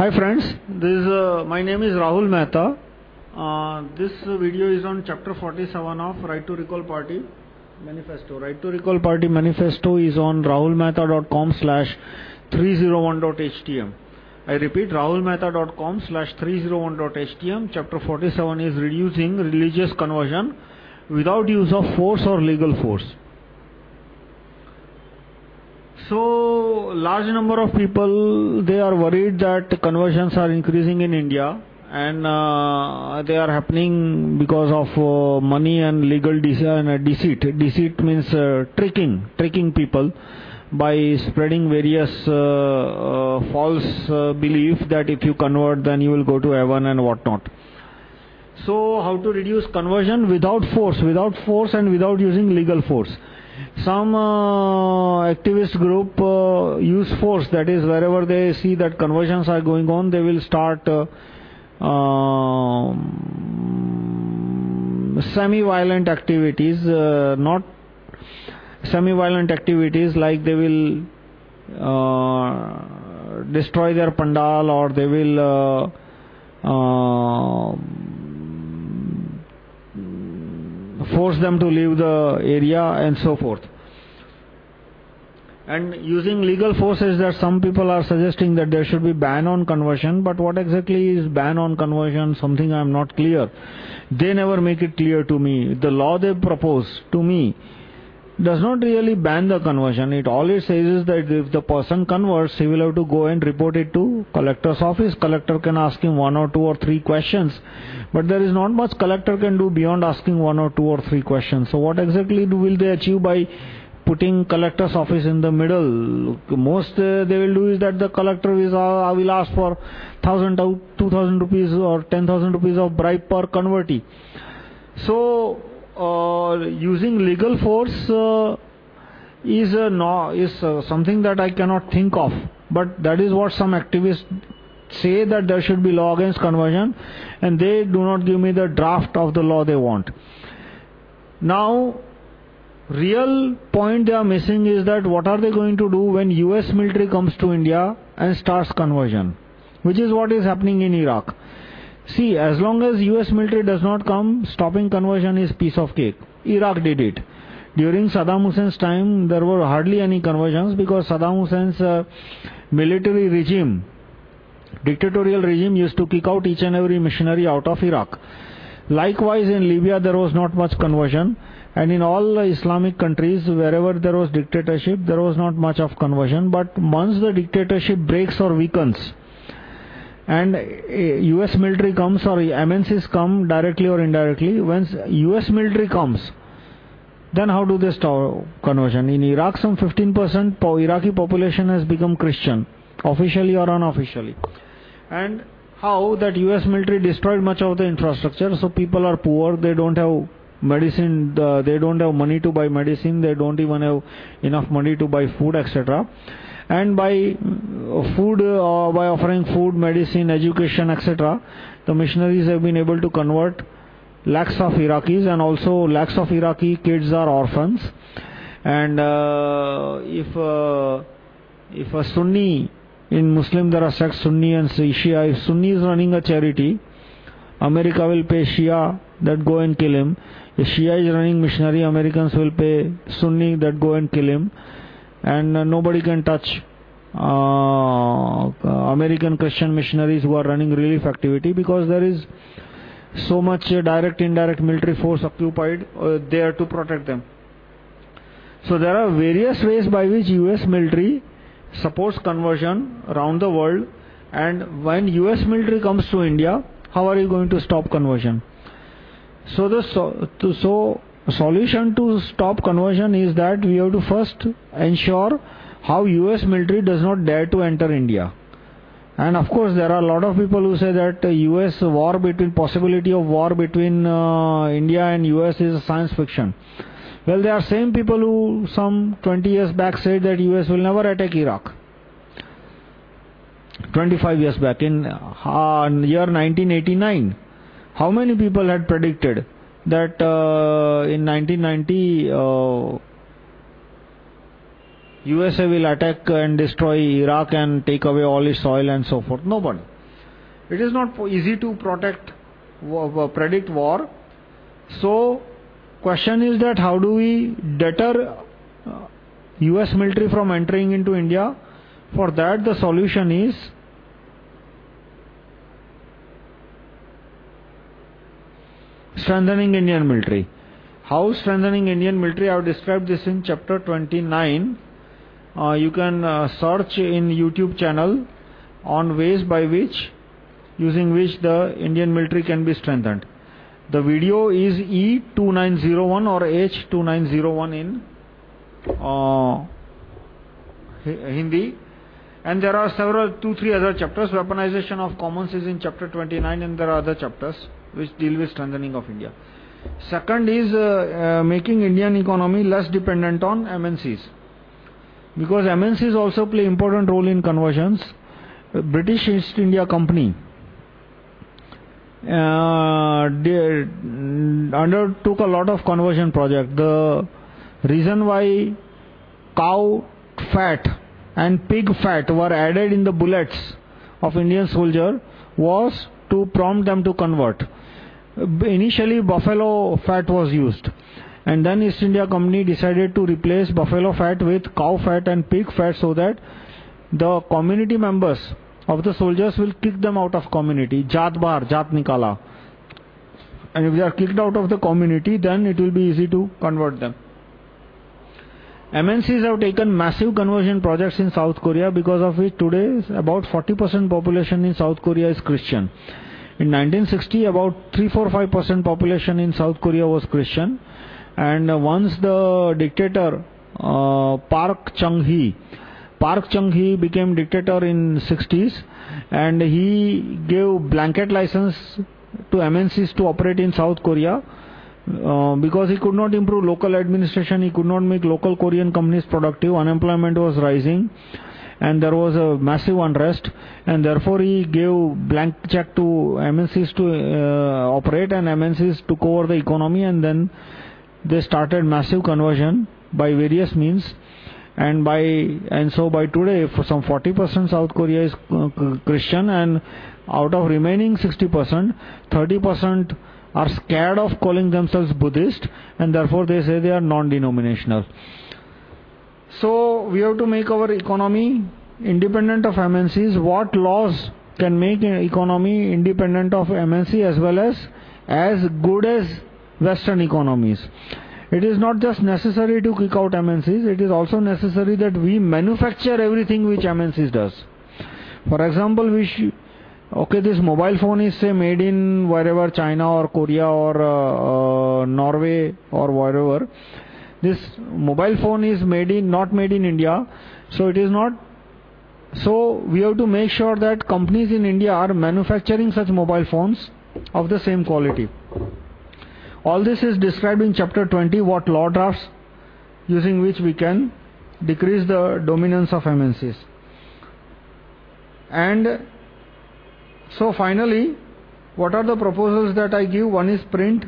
Hi friends, this is, uh, my name is Rahul Mehta. Uh, this video is on chapter 47 of Right to Recall Party Manifesto. Right to Recall Party Manifesto is on rahulmehta.com slash 301.htm. I repeat, rahulmehta.com slash 301.htm. Chapter 47 is reducing religious conversion without use of force or legal force. So, large number of people, they are worried that conversions are increasing in India and uh, they are happening because of uh, money and legal uh, deceit. Deceit means tricking, tricking people by spreading various false belief that if you convert then you will go to heaven and whatnot. So, how to reduce conversion without force, without force and without using legal force. Some uh, activist group uh, use force, that is, wherever they see that conversions are going on, they will start uh, um, semi violent activities, not semi violent activities like they will destroy their pandal or they will. Force them to leave the area and so forth. And using legal forces that some people are suggesting that there should be ban on conversion, but what exactly is ban on conversion? Something I am not clear. They never make it clear to me. The law they propose to me does not really ban the conversion. It all it says is that if the person converts, he will have to go and report it to collector's office. Collector can ask him one or two or three questions. But there is not much collector can do beyond asking one or two or three questions. So what exactly do, will they achieve by putting collector's office in the middle? Most uh, they will do is that the collector uh, will ask for 1000, 2000 rupees or 10,000 rupees of bribe per convertee. So uh, using legal force uh, is, no, is uh, something that I cannot think of. But that is what some activists say that there should be law against conversion, and they do not give me the draft of the law they want. Now, real point they are missing is that what are they going to do when US military comes to India and starts conversion, which is what is happening in Iraq. See, as long as US military does not come, stopping conversion is piece of cake. Iraq did it. During Saddam Hussein's time, there were hardly any conversions because Saddam Hussein's uh, military regime, dictatorial regime, used to kick out each and every missionary out of Iraq. Likewise, in Libya, there was not much conversion. And in all Islamic countries, wherever there was dictatorship, there was not much of conversion. But once the dictatorship breaks or weakens, and eh, US military comes or MNCs come directly or indirectly, when US military comes, then how do they stop conversion? In Iraq, some 15% Iraqi population has become Christian, officially or unofficially. And how that US military destroyed much of the infrastructure, so people are poor, they don't have medicine, they don't have money to buy medicine, they don't even have enough money to buy food, etc. And by uh, food, uh, by offering food, medicine, education, etc., the missionaries have been able to convert lakhs of Iraqis, and also lakhs of Iraqi kids are orphans. And uh, if, if a Sunni, in Muslim there are sects Sunni and Shia, if Sunni is running a charity, America will pay Shia that go and kill him. If Shia is running missionary, Americans will pay Sunni that go and kill him and uh, nobody can touch uh, American Christian missionaries who are running relief activity because there is so much direct indirect military force occupied uh, there to protect them. So there are various ways by which US military supports conversion around the world and when US military comes to India, how are you going to stop conversion? So, the, so, so solution to stop conversion is that we have to first ensure how US military does not dare to enter India. And of course, there are a lot of people who say that US war between, possibility of war between uh, India and US is science fiction. Well, there are same people who some 20 years back said that US will never attack Iraq. 25 years back, in uh, year 1989, how many people had predicted that uh, in 1990 uh, USA will attack and destroy Iraq and take away all its oil and so forth. Nobody. It is not easy to protect, predict war. So, question is that how do we deter US uh, military from entering into India? For that, the solution is strengthening Indian military. How strengthening Indian military? I have described this in chapter 29. Uh, you can uh, search in YouTube channel on ways by which, using which the Indian military can be strengthened. The video is E2901 or H2901 in uh, Hindi. And there are several, two, three other chapters. Weaponization of commons is in chapter 29, and there are other chapters which deal with strengthening of India. Second is uh, uh, making Indian economy less dependent on MNCs. Because MNCs also play important role in conversions. British East India Company uh, undertook a lot of conversion projects. The reason why cow fat and pig fat were added in the bullets of Indian soldier was to prompt them to convert. Initially, buffalo fat was used. And then East India Company decided to replace buffalo fat with cow fat and pig fat so that the community members of the soldiers will kick them out of community. Jat bar, jat nikala. And if they are kicked out of the community, then it will be easy to convert them. MNCs have taken massive conversion projects in South Korea because of which today about 40% population in South Korea is Christian. In 1960, about 3-4-5% population in South Korea was Christian. And once the dictator uh, Park Chung-hee, Park Chung-hee became dictator in 60s and he gave blanket license to MNCs to operate in South Korea. Uh, because he could not improve local administration, he could not make local Korean companies productive, unemployment was rising, and there was a massive unrest, and therefore he gave blank check to MNCs to uh, operate, and MNCs took over the economy, and then they started massive conversion by various means. And by and so by today, for some 40% South Korea is uh, Christian, and out of remaining 60%, 30% are scared of calling themselves Buddhist, and therefore they say they are non denominational. So, we have to make our economy independent of MNCs. What laws can make an economy independent of MNC as well as as good as Western economies? It is not just necessary to kick out MNCs, it is also necessary that we manufacture everything which MNCs does. For example, we Okay, this mobile phone is say made in wherever China or Korea or uh, uh, Norway or wherever. This mobile phone is made in, not made in India, so it is not. So we have to make sure that companies in India are manufacturing such mobile phones of the same quality. All this is described in chapter 20 what law drafts using which we can decrease the dominance of MNCs. And so, finally, what are the proposals that I give? One is print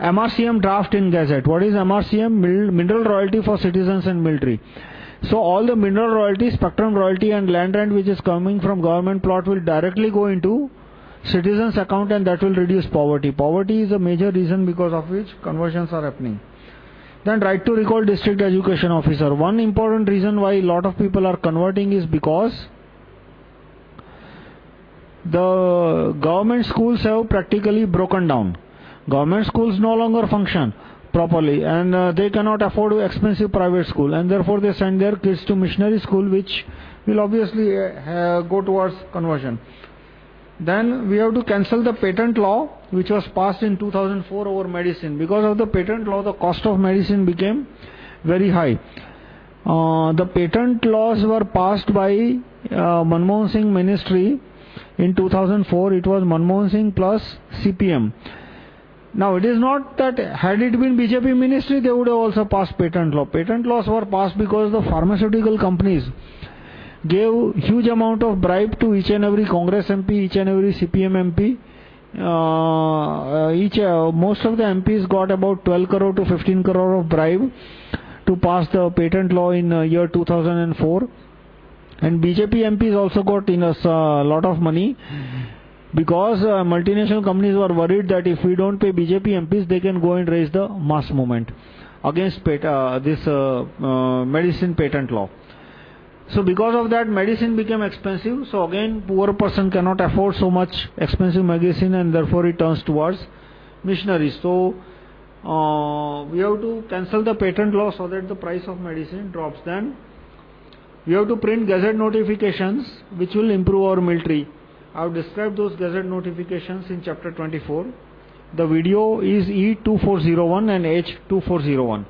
MRCM draft in Gazette. What is MRCM? Mineral royalty for citizens and military. So, all the mineral royalty, spectrum royalty, and land rent which is coming from government plot will directly go into citizens' account and that will reduce poverty. Poverty is a major reason because of which conversions are happening. Then, right to recall district education officer. One important reason why a lot of people are converting is because the government schools have practically broken down. Government schools no longer function properly and uh, they cannot afford expensive private school and therefore they send their kids to missionary school which will obviously uh, go towards conversion. Then we have to cancel the patent law which was passed in 2004 over medicine. Because of the patent law, the cost of medicine became very high. Uh, the patent laws were passed by uh, Manmohan Singh ministry in 2004, it was Manmohan Singh plus CPM. Now, it is not that had it been BJP ministry, they would have also passed patent law. Patent laws were passed because the pharmaceutical companies gave huge amount of bribe to each and every Congress MP, each and every CPM MP. Uh, each, uh, most of the MPs got about 12 crore to 15 crore of bribe to pass the patent law in uh, year 2004. And BJP MPs also got in a uh, lot of money because uh, multinational companies were worried that if we don't pay BJP MPs, they can go and raise the mass movement against this medicine patent law. So, because of that, medicine became expensive. So, again, poor person cannot afford so much expensive medicine and therefore he turns towards missionaries. So, uh, we have to cancel the patent law so that the price of medicine drops. Then, we have to print gazette notifications which will improve our military. I have described those gazette notifications in chapter 24. The video is E2401 and H2401.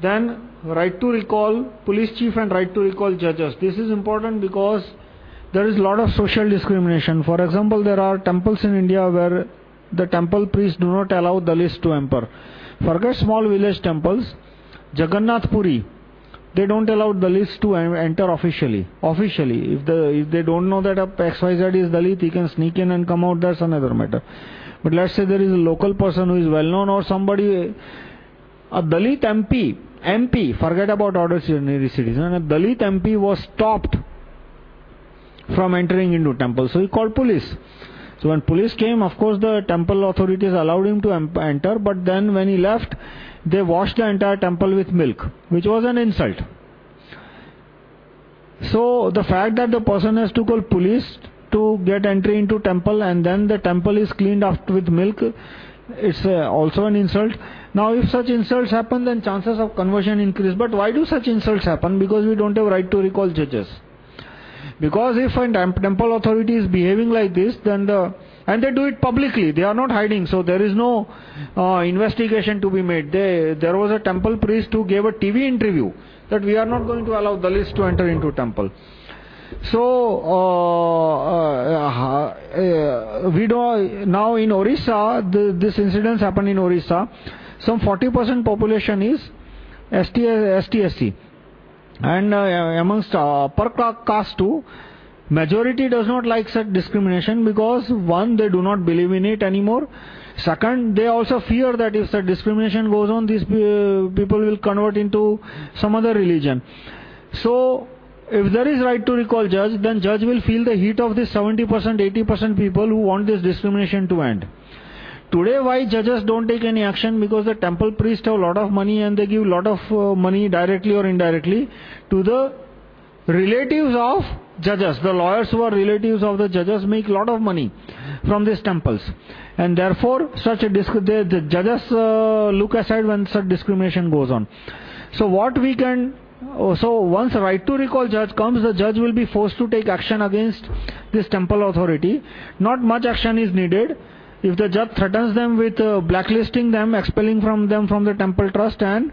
Then, right to recall police chief and right to recall judges. This is important because there is a lot of social discrimination. For example, there are temples in India where the temple priests do not allow Dalits to enter. Forget small village temples, Jagannath Puri, they don't allow the Dalits to enter officially. Officially, if, the, if they don't know that a XYZ is Dalit, he can sneak in and come out, that's another matter. But let's say there is a local person who is well known or somebody, a Dalit MP, MP, forget about ordinary citizen, a Dalit MP was stopped from entering into temple. So he called police. So when police came, of course, the temple authorities allowed him to enter, but then when he left, they washed the entire temple with milk, which was an insult. So the fact that the person has to call police to get entry into temple and then the temple is cleaned up with milk, it's uh, also an insult. Now, if such insults happen, then chances of conversion increase. But why do such insults happen? Because we don't have right to recall judges. Because if a temple authority is behaving like this, then the and they do it publicly, they are not hiding, so there is no uh, investigation to be made. They, there was a temple priest who gave a TV interview that we are not going to allow Dalits to enter into temple. So, uh, uh, uh, we do, now in Orissa, the, this incident happened in Orissa. Some 40% population is ST, STSC. And uh, amongst upper caste too, majority does not like such discrimination because one, they do not believe in it anymore. Second, they also fear that if such discrimination goes on, these people will convert into some other religion. So, if there is right to recall judge, then judge will feel the heat of this 70%, 80% people who want this discrimination to end. Today, why judges don't take any action? Because the temple priests have a lot of money and they give a lot of uh, money directly or indirectly to the relatives of judges. The lawyers who are relatives of the judges make a lot of money from these temples. And therefore, such a the, the judges uh, look aside when such discrimination goes on. So, what we can oh, so, once right to recall judge comes, the judge will be forced to take action against this temple authority. Not much action is needed. If the judge threatens them with uh, blacklisting them, expelling from them from the temple trust, and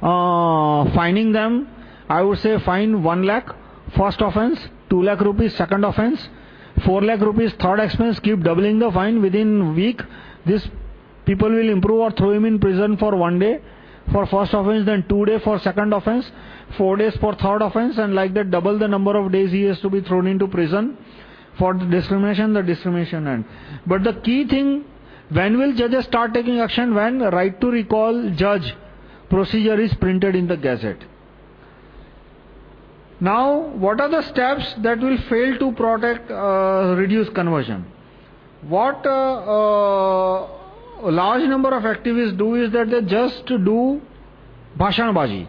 uh, fining them, I would say fine 1 lakh, first offense, 2 lakh rupees, second offense, 4 lakh rupees, third expense, keep doubling the fine within week. This people will improve or throw him in prison for one day for first offense, then two days for second offense, four days for third offense, and like that, double the number of days he has to be thrown into prison. For the discrimination, the discrimination end. But the key thing, when will judges start taking action? When right to recall judge procedure is printed in the gazette. Now, what are the steps that will fail to protect, uh, reduce conversion? What uh, uh, a large number of activists do is that they just do bhashanbaji.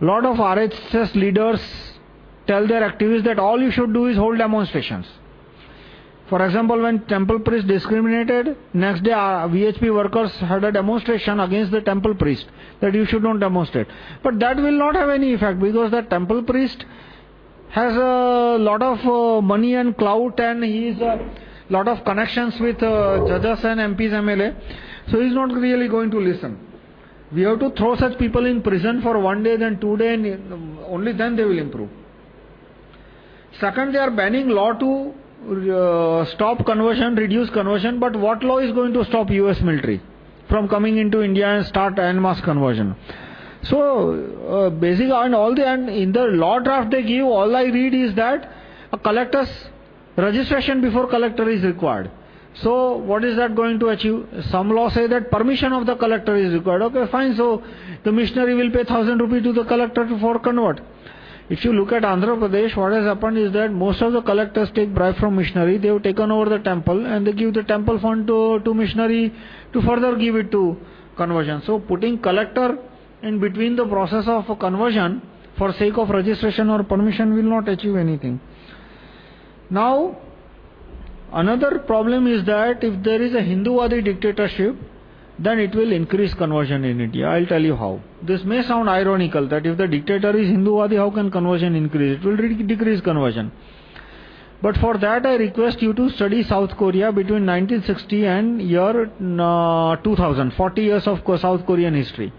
Lot of RSS leaders tell their activists that all you should do is hold demonstrations. For example, when temple priest discriminated, next day uh, VHP workers had a demonstration against the temple priest that you should not demonstrate. But that will not have any effect because the temple priest has a lot of uh, money and clout and he is a lot of connections with uh, judges and MPs, MLA. So he's not really going to listen. We have to throw such people in prison for one day, then two days, and only then they will improve. Second, they are banning law to uh, stop conversion, reduce conversion, but what law is going to stop US military from coming into India and start en masse conversion? So, uh, basic and all the, and in the law draft they give, all I read is that a collector's registration before collector is required. So, what is that going to achieve? Some law say that permission of the collector is required. Okay, fine. So, the missionary will pay 1000 rupees to the collector for convert. If you look at Andhra Pradesh, what has happened is that most of the collectors take bribe from missionary. They have taken over the temple and they give the temple fund to, to missionary to further give it to conversion. So, putting collector in between the process of conversion for sake of registration or permission will not achieve anything. Now, another problem is that if there is a Hinduwadi dictatorship, then it will increase conversion in India. I'll tell you how. This may sound ironical that if the dictator is Hinduwadi, how can conversion increase? It will decrease conversion. But for that, I request you to study South Korea between 1960 and year uh, 2000, 40 years of South Korean history.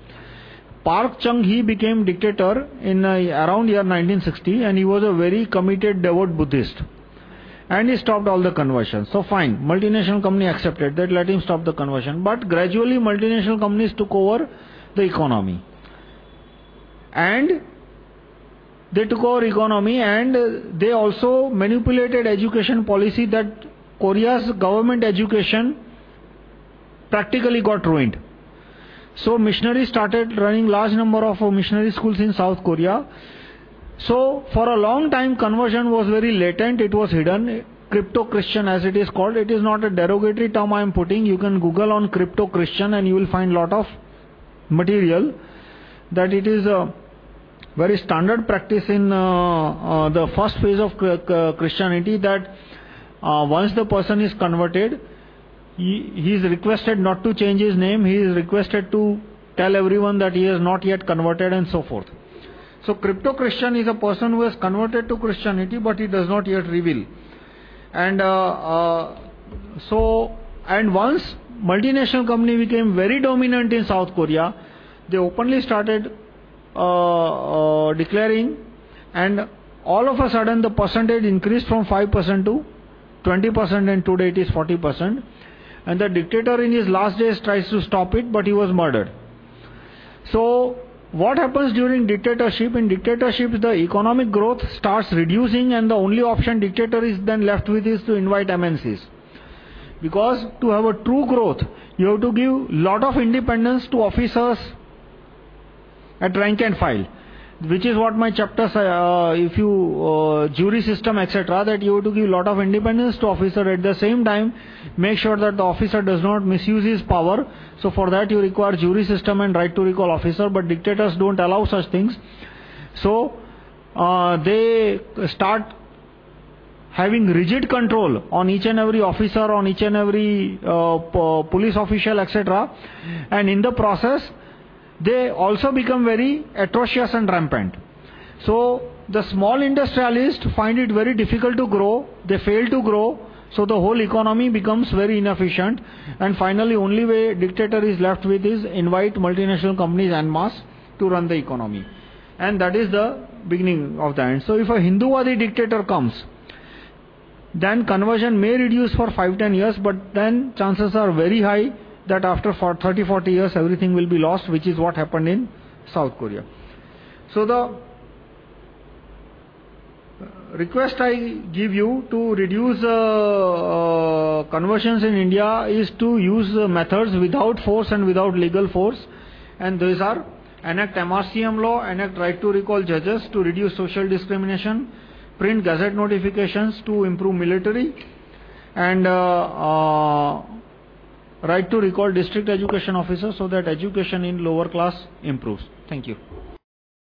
Park Chung Hee became dictator in uh, around year 1960 and he was a very committed devout Buddhist and he stopped all the conversions. So, fine, multinational company accepted that, let him stop the conversion. But gradually, multinational companies took over the economy. And they took over economy and they also manipulated education policy that Korea's government education practically got ruined. So, missionaries started running large number of missionary schools in South Korea. So, for a long time, conversion was very latent, it was hidden. Crypto Christian, as it is called, it is not a derogatory term I am putting. You can Google on crypto Christian and you will find lot of material that it is a very standard practice in uh, uh, the first phase of Christianity that uh, once the person is converted, he, he is requested not to change his name, he is requested to tell everyone that he is not yet converted and so forth. So, crypto Christian is a person who has converted to Christianity but he does not yet reveal. And uh, uh, so, and once multinational company became very dominant in South Korea, they openly started uh, declaring, and all of a sudden the percentage increased from 5% to 20%, and today it is 40%. And the dictator in his last days tries to stop it, but he was murdered. So, what happens during dictatorship? In dictatorship, the economic growth starts reducing, and the only option dictator is then left with is to invite MNCs. Because to have a true growth, you have to give lot of independence to officers at rank and file. Which is what my chapter uh, if you, uh, jury system, etc., that you have to give lot of independence to officer at the same time, make sure that the officer does not misuse his power. So, for that, you require jury system and right to recall officer, but dictators don't allow such things. So, uh, they start having rigid control on each and every officer, on each and every police official, etc. And in the process, they also become very atrocious and rampant. So, the small industrialists find it very difficult to grow, they fail to grow, so the whole economy becomes very inefficient. And finally, only way dictator is left with is invite multinational companies en masse to run the economy. And that is the beginning of the end. So, if a Hinduwadi dictator comes, then conversion may reduce for 5 10 years, but then chances are very high that after 30 40 years everything will be lost, which is what happened in South Korea. So, the request I give you to reduce uh, uh, conversions in India is to use methods without force and without legal force, and those are enact MRCM law, enact right to recall judges to reduce social discrimination, print gazette notifications to improve military, and uh, right to recall district education officers so that education in lower class improves. Thank you.